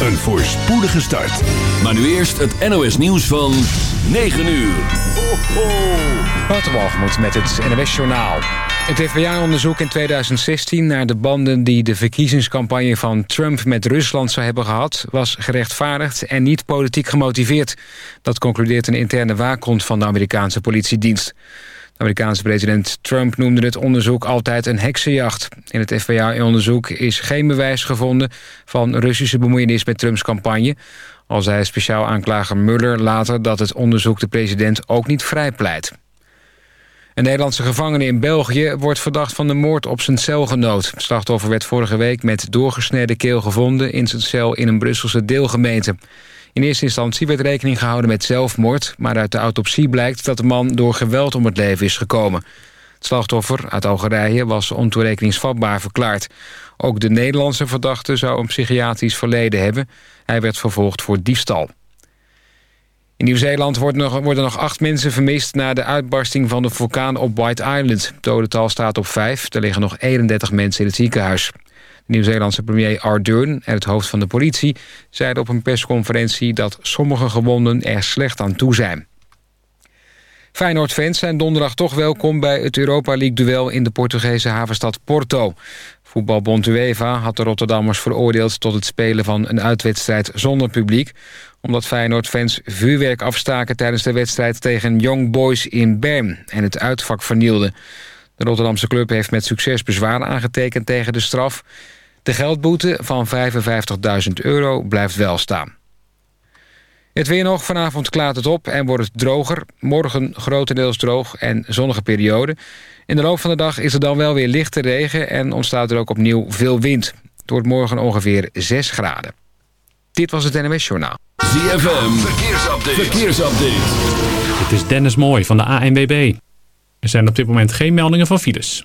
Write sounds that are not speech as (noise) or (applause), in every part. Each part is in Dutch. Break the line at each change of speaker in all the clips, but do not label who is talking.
een voorspoedige start. Maar nu eerst het NOS nieuws van 9 uur. Ho, ho.
Met het NOS Journaal. Het FBI-onderzoek in 2016 naar de banden die de verkiezingscampagne van Trump met Rusland zou hebben gehad... was gerechtvaardigd en niet politiek gemotiveerd. Dat concludeert een interne waakhond van de Amerikaanse politiedienst. Amerikaanse president Trump noemde het onderzoek altijd een heksenjacht. In het FBI-onderzoek is geen bewijs gevonden van Russische bemoeienis met Trumps campagne. Al zei speciaal aanklager Mueller later dat het onderzoek de president ook niet vrijpleit. Een Nederlandse gevangene in België wordt verdacht van de moord op zijn celgenoot. Het slachtoffer werd vorige week met doorgesneden keel gevonden... in zijn cel in een Brusselse deelgemeente. In eerste instantie werd rekening gehouden met zelfmoord... maar uit de autopsie blijkt dat de man door geweld om het leven is gekomen. Het slachtoffer uit Algerije was ontoerekeningsvatbaar verklaard. Ook de Nederlandse verdachte zou een psychiatrisch verleden hebben. Hij werd vervolgd voor diefstal. In Nieuw-Zeeland worden nog, acht mensen vermist... na de uitbarsting van de vulkaan op White Island. Het dodental staat op vijf. Er liggen nog 31 mensen in het ziekenhuis. Nieuw-Zeelandse premier Ardern en het hoofd van de politie... zeiden op een persconferentie dat sommige gewonden er slecht aan toe zijn. Feyenoord-fans zijn donderdag toch welkom bij het Europa League-duel... in de Portugese havenstad Porto. Voetbalbond UEFA had de Rotterdammers veroordeeld... tot het spelen van een uitwedstrijd zonder publiek omdat Feyenoord-fans vuurwerk afstaken tijdens de wedstrijd tegen Young Boys in Bern en het uitvak vernielden. De Rotterdamse club heeft met succes bezwaar aangetekend tegen de straf. De geldboete van 55.000 euro blijft wel staan. Het weer nog. Vanavond klaart het op en wordt het droger. Morgen grotendeels droog en zonnige periode. In de loop van de dag is er dan wel weer lichte regen... en ontstaat er ook opnieuw veel wind. Het wordt morgen ongeveer 6 graden. Dit was het NMS Journaal.
ZFM, verkeersupdate. verkeersupdate.
Het is Dennis Mooi van de ANWB. Er zijn op dit moment geen meldingen van files.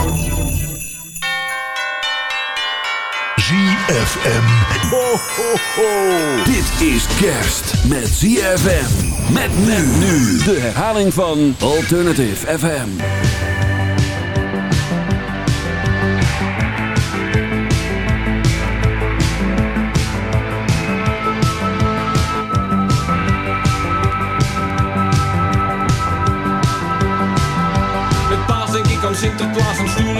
ZFM. Ho, ho, ho. Dit is kerst met ZFM. Met men nu. De herhaling van Alternative FM.
Sinterklaas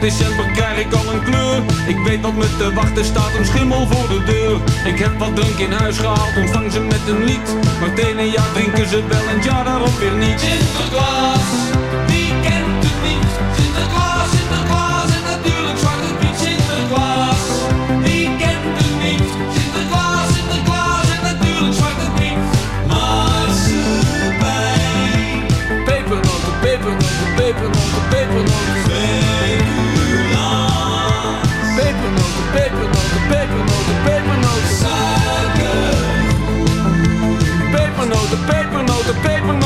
5 december krijg ik al een kleur. Ik weet wat me te wachten staat, een schimmel voor de deur. Ik heb wat drank in huis gehaald, ontvang ze met een lied. Maar het ene jaar drinken ze wel en jaar daarop weer niet. Sinterklaas, wie kent het niet? Sinterklaas, Sinterklaas en natuurlijk Zwarte Piet. Sinterklaas, wie kent het niet? Sinterklaas, Sinterklaas en natuurlijk Zwarte Piet. Pepernoten, pepernoten, pepernoten, pepernoten Pepernoten, pepernoten Pepernoten, pepernoten,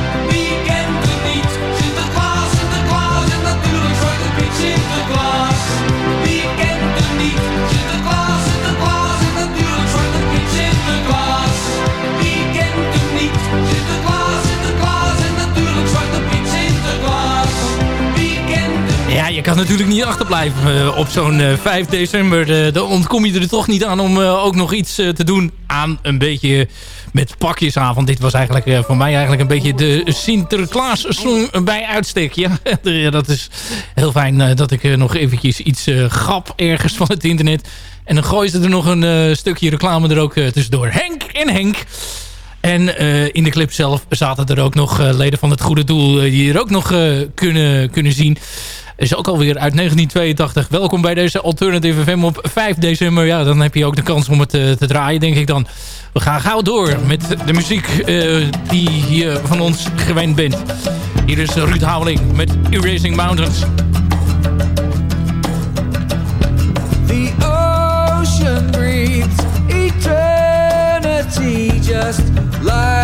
natuurlijk niet
achterblijven eh, op zo'n eh, 5 december. Eh, dan ontkom je er toch niet aan om eh, ook nog iets eh, te doen aan een beetje met pakjesavond. Dit was eigenlijk eh, voor mij eigenlijk een beetje de Sinterklaas-song bij uitstek. (laughs) Ja, dat is heel fijn eh, dat ik eh, nog eventjes iets eh, grap ergens van het internet. En dan gooien ze er nog een eh, stukje reclame er ook eh, tussendoor. Henk en Henk. En eh, in de clip zelf zaten er ook nog eh, leden van het goede doel... eh, die er ook nog kunnen, kunnen zien. Is ook alweer uit 1982. Welkom bij deze Alternative FM op 5 december. Ja, dan heb je ook de kans om het te draaien, denk ik dan. We gaan gauw door met de muziek die je van ons gewend bent. Hier is Ruud Houweling met Erasing Mountains.
Just like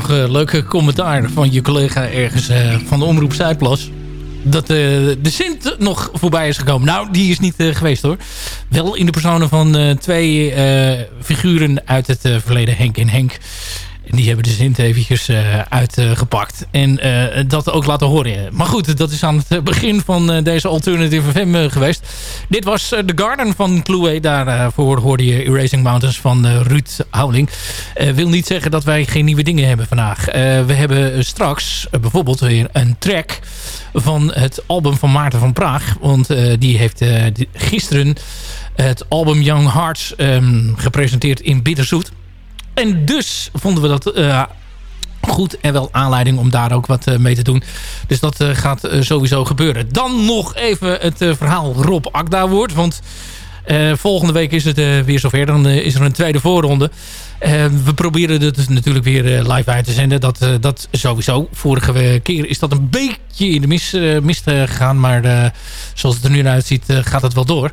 nog een leuke commentaar van je collega ergens van de Omroep Zuidplas. Dat de Sint nog voorbij is gekomen. Nou, die is niet geweest hoor. Wel in de personen van twee figuren uit het verleden, Henk en Henk. En die hebben de Sint eventjes uh, uitgepakt. en uh, dat ook laten horen. Maar goed, dat is aan het begin van uh, deze Alternative FM geweest. Dit was The Garden van Chloe. Daarvoor hoorde je Erasing Mountains van Ruud Houweling. wil niet zeggen dat wij geen nieuwe dingen hebben vandaag. we hebben straks bijvoorbeeld weer een track van het album van Maarten van Praag. Want die heeft gisteren het album Young Hearts um, gepresenteerd in Bitterzoet. En dus vonden we dat uh, goed en wel aanleiding om daar ook wat uh, mee te doen. Dus dat uh, gaat sowieso gebeuren. Dan nog even het verhaal Rob Akda woord. Want volgende week is het weer zover. Dan is er een tweede voorronde. Uh, we proberen het natuurlijk weer uh, live uit te zenden. Dat, uh, dat sowieso. Vorige keer is dat een beetje in de mis, mist gegaan. Maar zoals het er nu uitziet gaat het wel door.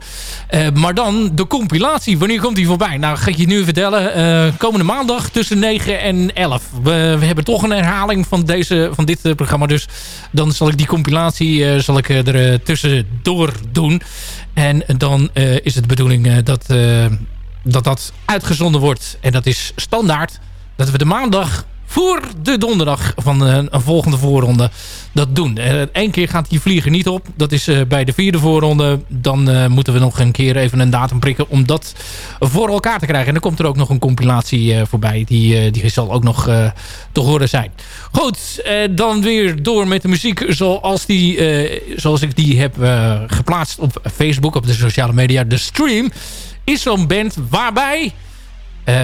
maar dan de compilatie. Wanneer komt die voorbij? Nou, ga ik je nu vertellen. komende maandag tussen 9 en 11. We, we, hebben toch een herhaling van, deze, van dit programma. Dus dan zal ik die compilatie zal ik, er tussendoor doen. En dan is het de bedoeling dat dat dat uitgezonden wordt. En dat is standaard dat we de maandag voor de donderdag van een, een volgende voorronde dat doen. Eén eh, keer gaat die vlieger niet op. Dat is uh, bij de vierde voorronde. Dan moeten we nog een keer even een datum prikken om dat voor elkaar te krijgen. En dan komt er ook nog een compilatie voorbij. Die, die zal ook nog te horen zijn. Goed, dan weer door met de muziek zoals, die, zoals ik die heb geplaatst op Facebook, op de sociale media. De stream is zo'n band waarbij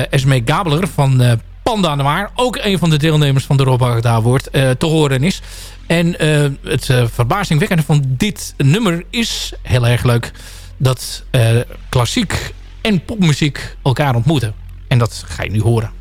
Esme Gabler van Panda Noir... ook een van de deelnemers van de Rob daar wordt uh, te horen is. En het verbazingwekkende van dit nummer is heel erg leuk... dat klassiek en popmuziek elkaar ontmoeten. En dat ga je nu horen.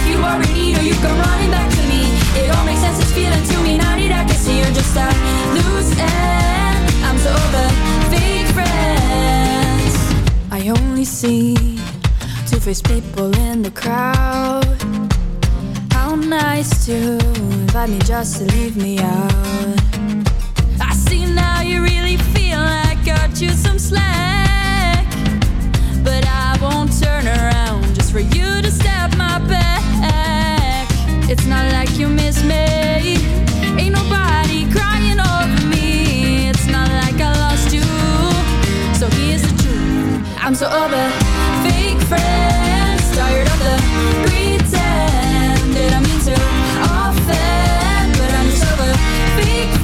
if you already know you come running back to me, it all makes sense. It's feeling to me. Now that I can see you're just a loose end. I'm so over fake friends. I only see two-faced people in the crowd. How nice to invite me just to leave me out. I see now you really feel I got you some slack. But I won't turn around just for you to stab my back. It's not like you miss me. Ain't nobody crying over me. It's not like I lost you. So here's the truth. I'm so over fake friends. Tired of the pretend. Did I mean to offend? But I'm just over fake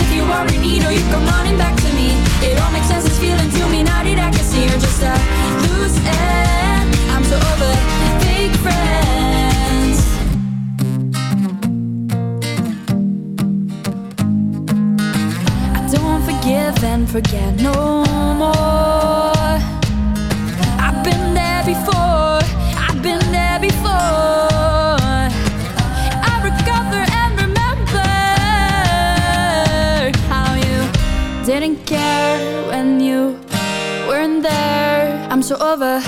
if you already know you come running back to me, it all makes sense. It's feeling to forgive and forget no more. I've been there before. I've been there before. I recover and remember how you didn't care when you weren't there. I'm so over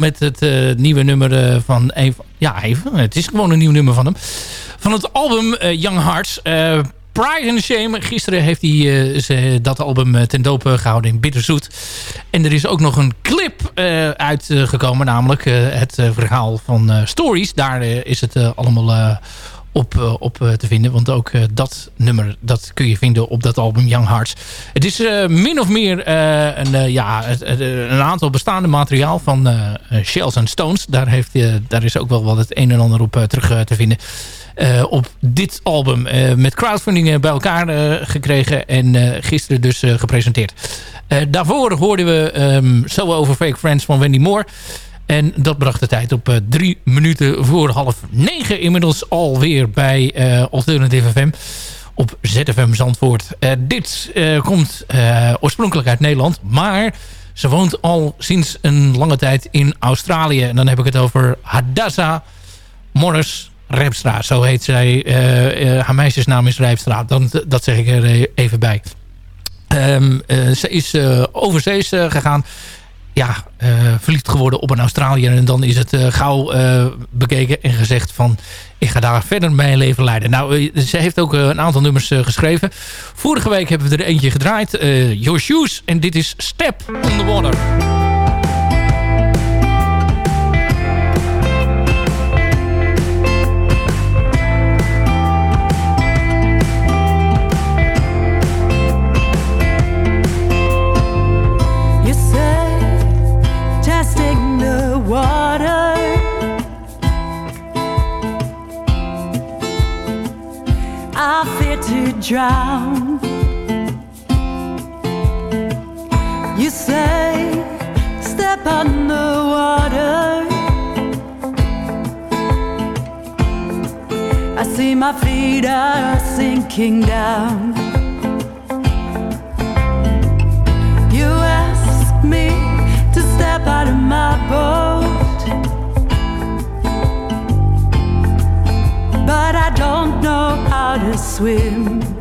met het eh, nieuwe nummer eh, van... Even, ja, even. Het is gewoon een nieuw nummer van hem. Van het album eh, Young Hearts. Pride and Shame. Gisteren heeft hij dat album ten doop eh, gehouden in Bitterzoet. En er is ook nog een clip eh, uitgekomen. Namelijk het verhaal van Stories. Daar is het allemaal... op, eh, op eh, te vinden. Want ook eh, dat nummer dat kun je vinden op dat album Young Hearts. Het is min of meer een, ja, een aantal bestaande materiaal van Shells and Stones. Daar, heeft, daar is ook wel wat het een en ander op terug te vinden. Op dit album met crowdfunding bij elkaar gekregen en gisteren dus gepresenteerd. Daarvoor hoorden we So Over Fake Friends van Wendy Moore. En dat bracht de tijd op eh, drie minuten voor half negen. Inmiddels alweer bij eh, Alternative FM op ZFM Zandvoort. Eh, dit komt oorspronkelijk uit Nederland, maar ze woont al sinds een lange tijd in Australië. En dan heb ik het over Hadassah Morris Rijpstra. Zo heet zij. Haar meisjesnaam is Rijpstra. Dan, dat zeg ik er even bij. Ehm, eh, ze is overzees gegaan. Ja, eh, verliefd geworden op een Australiër. En dan is het eh, gauw eh, bekeken en gezegd van... ik ga daar verder mijn leven leiden. Nou, ze heeft ook een aantal nummers geschreven. Vorige week hebben we er eentje gedraaid. Your Shoes. En dit is Step on the Water.
Drown. You say step on the water. I see my feet are sinking down. You ask me to step out of my boat, but I don't know how to swim.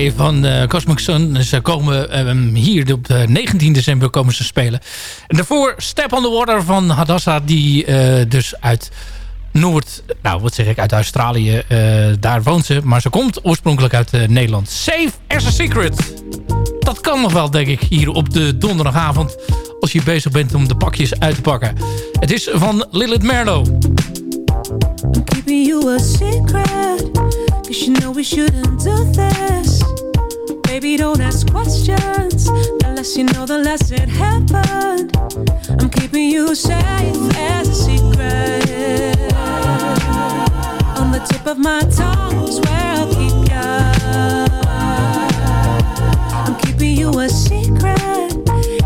Van eh, Cosmic Sun. Ze komen ehm, hier op de 19 december komen ze spelen. En daarvoor Step on the Water van Hadassah. Die eh, dus uit Noord... Nou, wat zeg ik? Uit Australië. eh, daar woont ze. Maar ze komt oorspronkelijk uit eh, Nederland. Safe as a Secret. Dat kan nog wel, denk ik, hier op de donderdagavond. Als je bezig bent om de pakjes uit te pakken. Het is van Lilith Merlo.
I'm keeping you a secret. Cause you know we shouldn't do this. Baby, don't ask questions. The less you know, the less it happened. I'm keeping you safe as a secret. On the tip of my tongue where I'll keep ya. I'm keeping you a secret.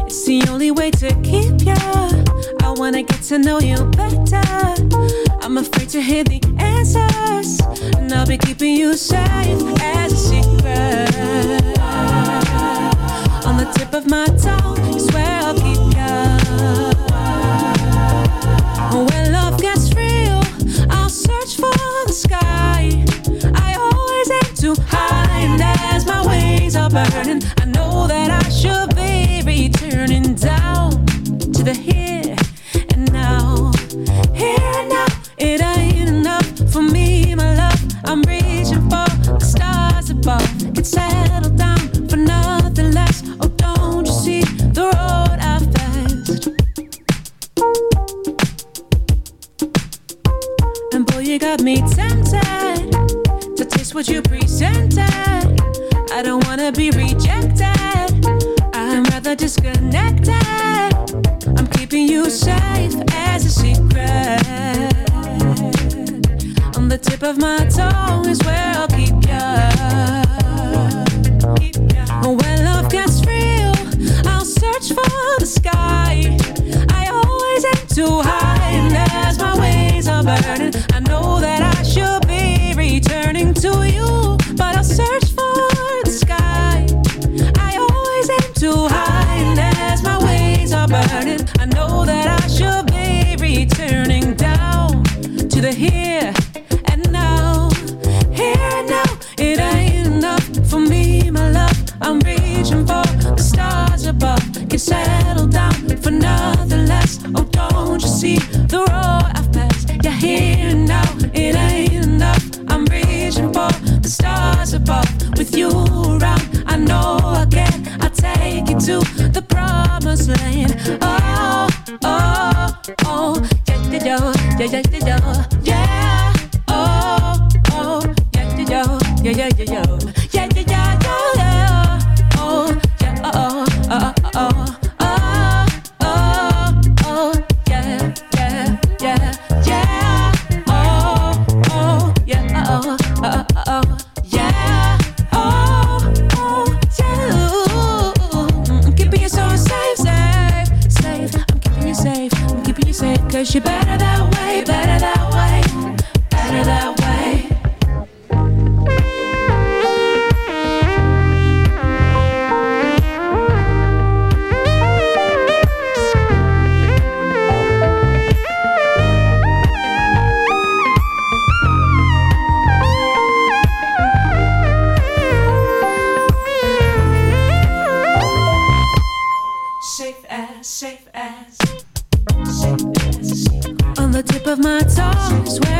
It's the only way to keep ya. I wanna get to know you better. I'm afraid to hear the answers, and I'll be keeping you safe as a secret. On the tip of my tongue is where I'll keep ya. When love gets real, I'll search for the sky. I always aim too high, and as my wings are burning, I know that I should be returning I'm reaching for the stars above. Get settle down for nothing less. Oh, don't you see the road I've passed? And boy, you got me tempted to taste what you presented. I don't wanna be rejected. I'm rather disconnected. I'm keeping you safe the tip of my tongue is where I'll keep ya. When love gets real, I'll search for the sky. I always aim too high, and as my wings are burning, I know that safe as, safe as. On the tip of my tongue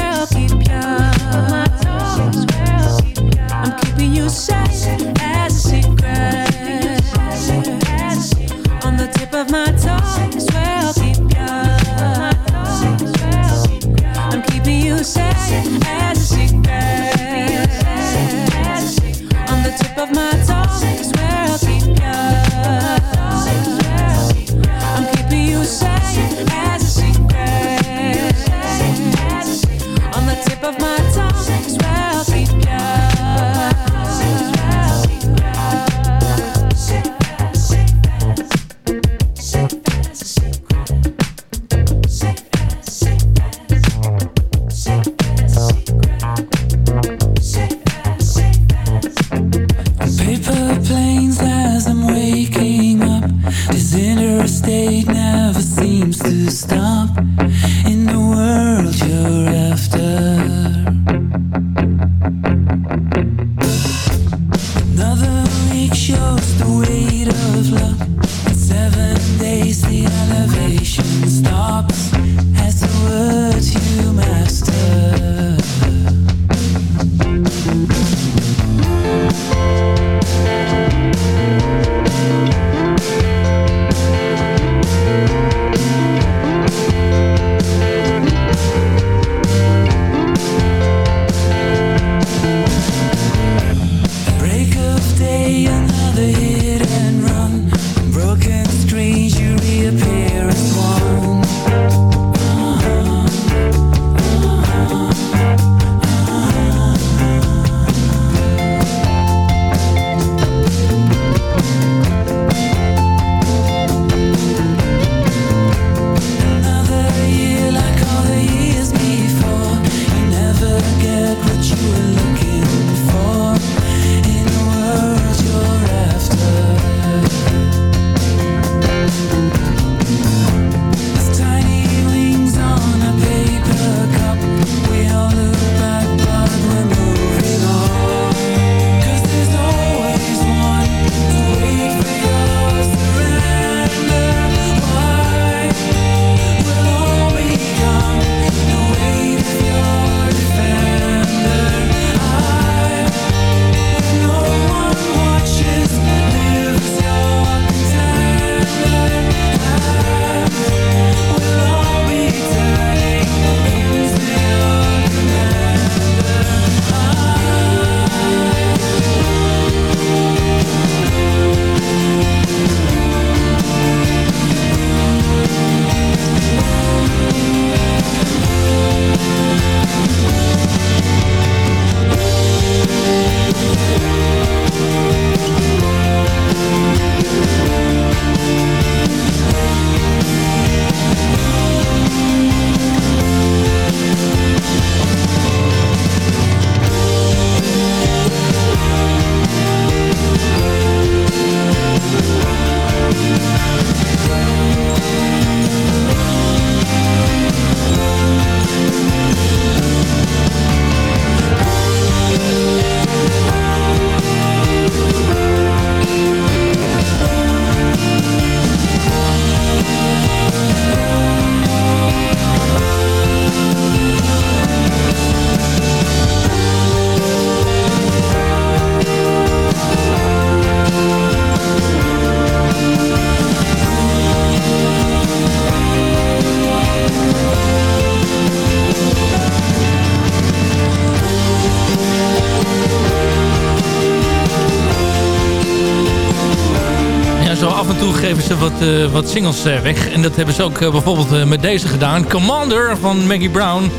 ze wat, eh, wat singles eh, weg. En dat hebben ze ook eh, bijvoorbeeld met deze gedaan. Commander van Maggie Brown.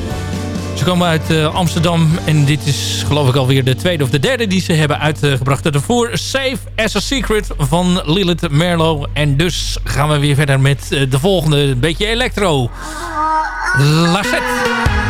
Ze komen uit Amsterdam. En dit is geloof ik alweer de tweede of de derde die ze hebben uitgebracht. Daarvoor Safe as a Secret van Lilith Merlo. En dus gaan we weer verder met de volgende. Een beetje electro.
Lacette.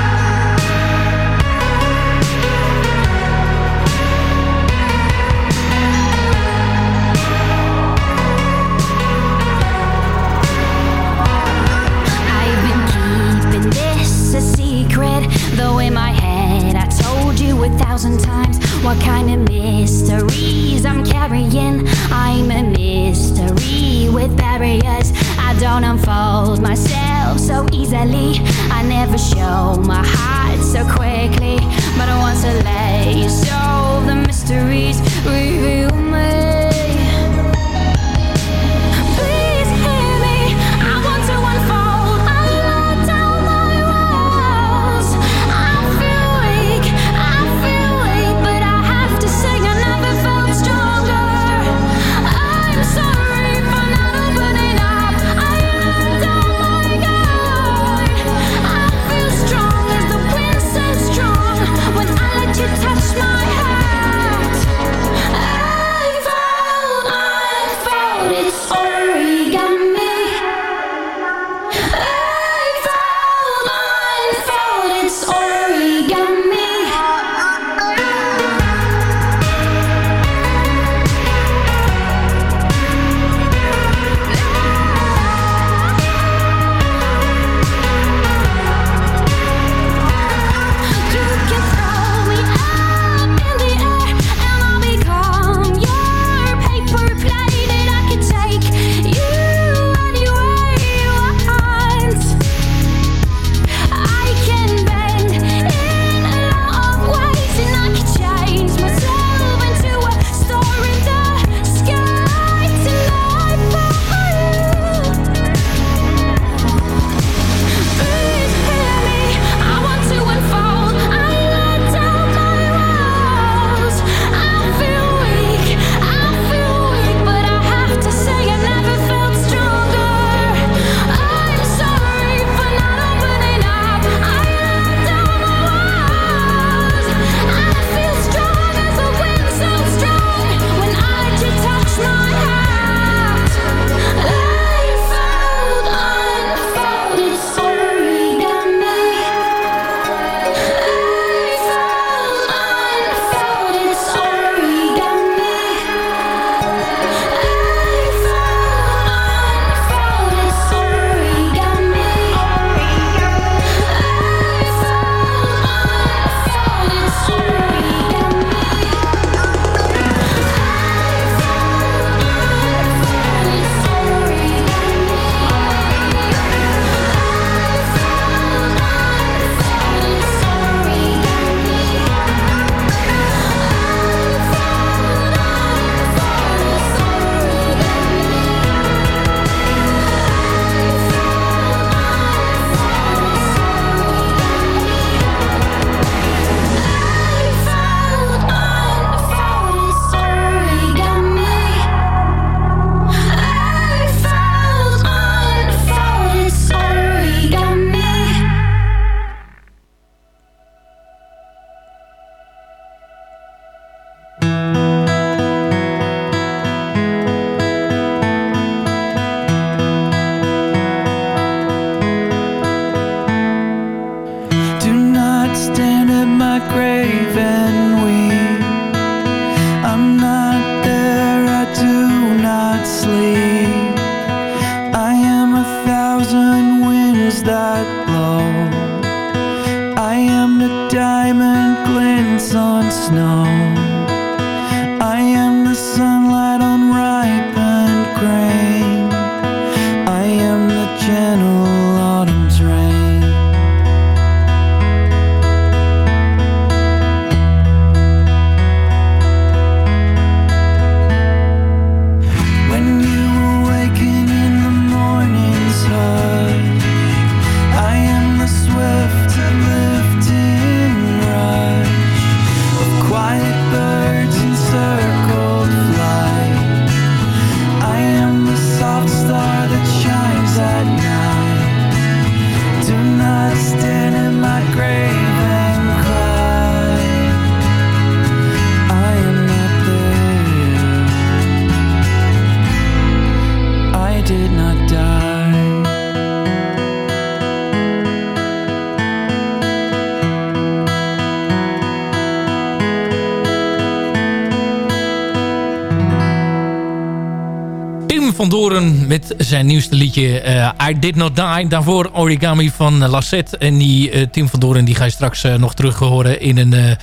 Met zijn nieuwste liedje eh, I Did Not Die. Daarvoor Origami van uh, Lassette. En die eh, Tim van Doren die ga je straks eh, nog terug horen in een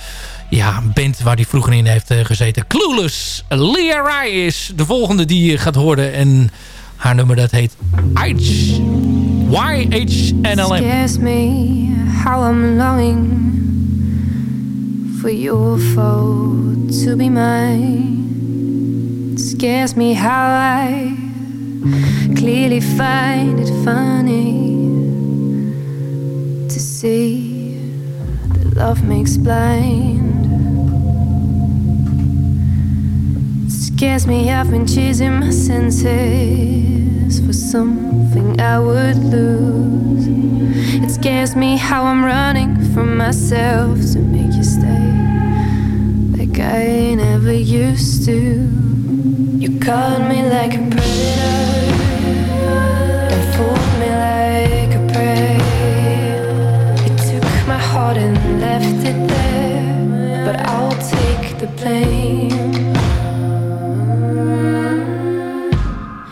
ja, band waar hij vroeger in heeft gezeten. Clueless. Leah Rai is de volgende die je gaat horen. En haar nummer dat heet H. YHNLM.
Scares me how I'm longing for your foe to be mine. Scares me how I clearly find it funny to see that love makes blind. It scares me I've been chasing my senses for something I would lose. It scares me how I'm running from myself to make you stay like I never used to. You caught me like a predator and left it there, but I'll take the blame.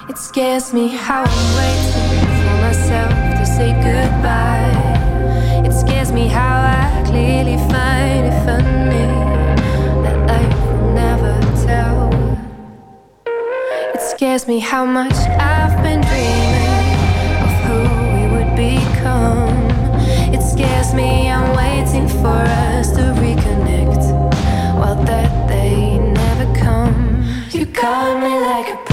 It scares me how I'm waiting for myself to say goodbye. It scares me how I clearly find it funny that life will never tell. It scares me how much I've been dreaming of who we would become. Scares me I'm waiting for us to reconnect while that they never come. You caught me like a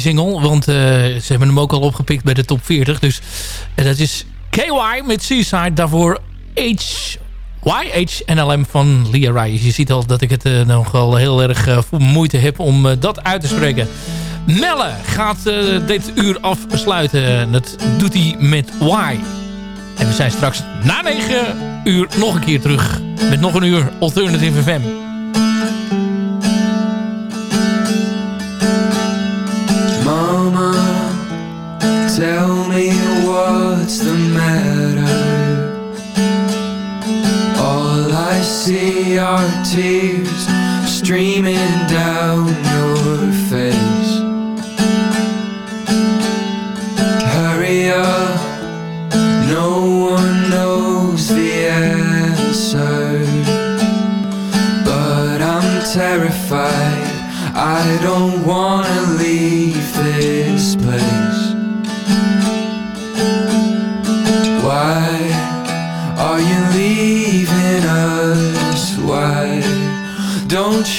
single, want eh, ze hebben hem ook al opgepikt bij de top 40. Dus eh, dat is KY met Seaside. Daarvoor H... YHNLM van Lia Rijs. Je ziet al dat ik het eh, nogal heel erg moeite heb om dat uit te spreken. Melle gaat dit uur afsluiten. Dat doet hij met Y. En we zijn straks na 9 uur nog een keer terug. Met nog een uur Alternative FM.
What's the matter. All I see are tears streaming down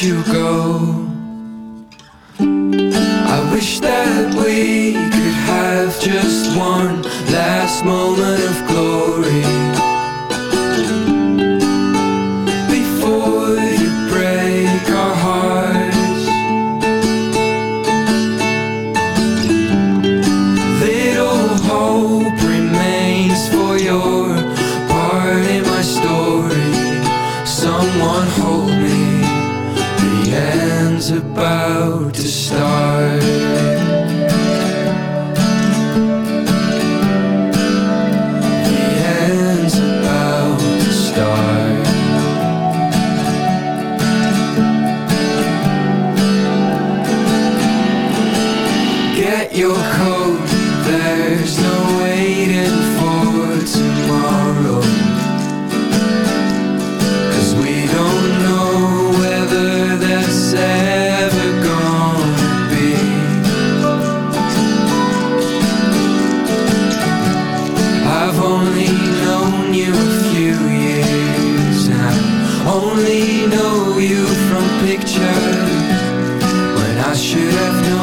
you go? I wish that we could have just one last moment of glory. Only know you from pictures. When I should have known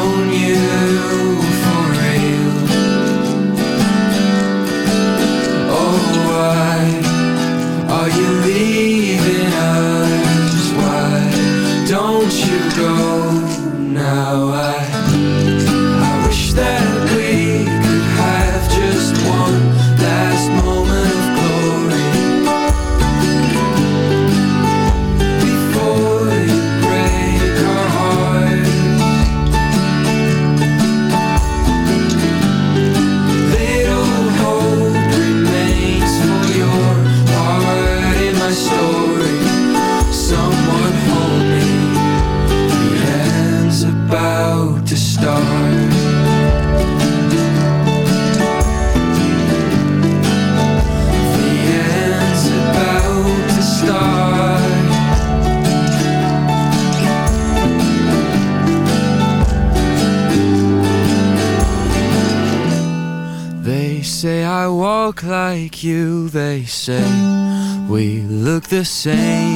say we look the same.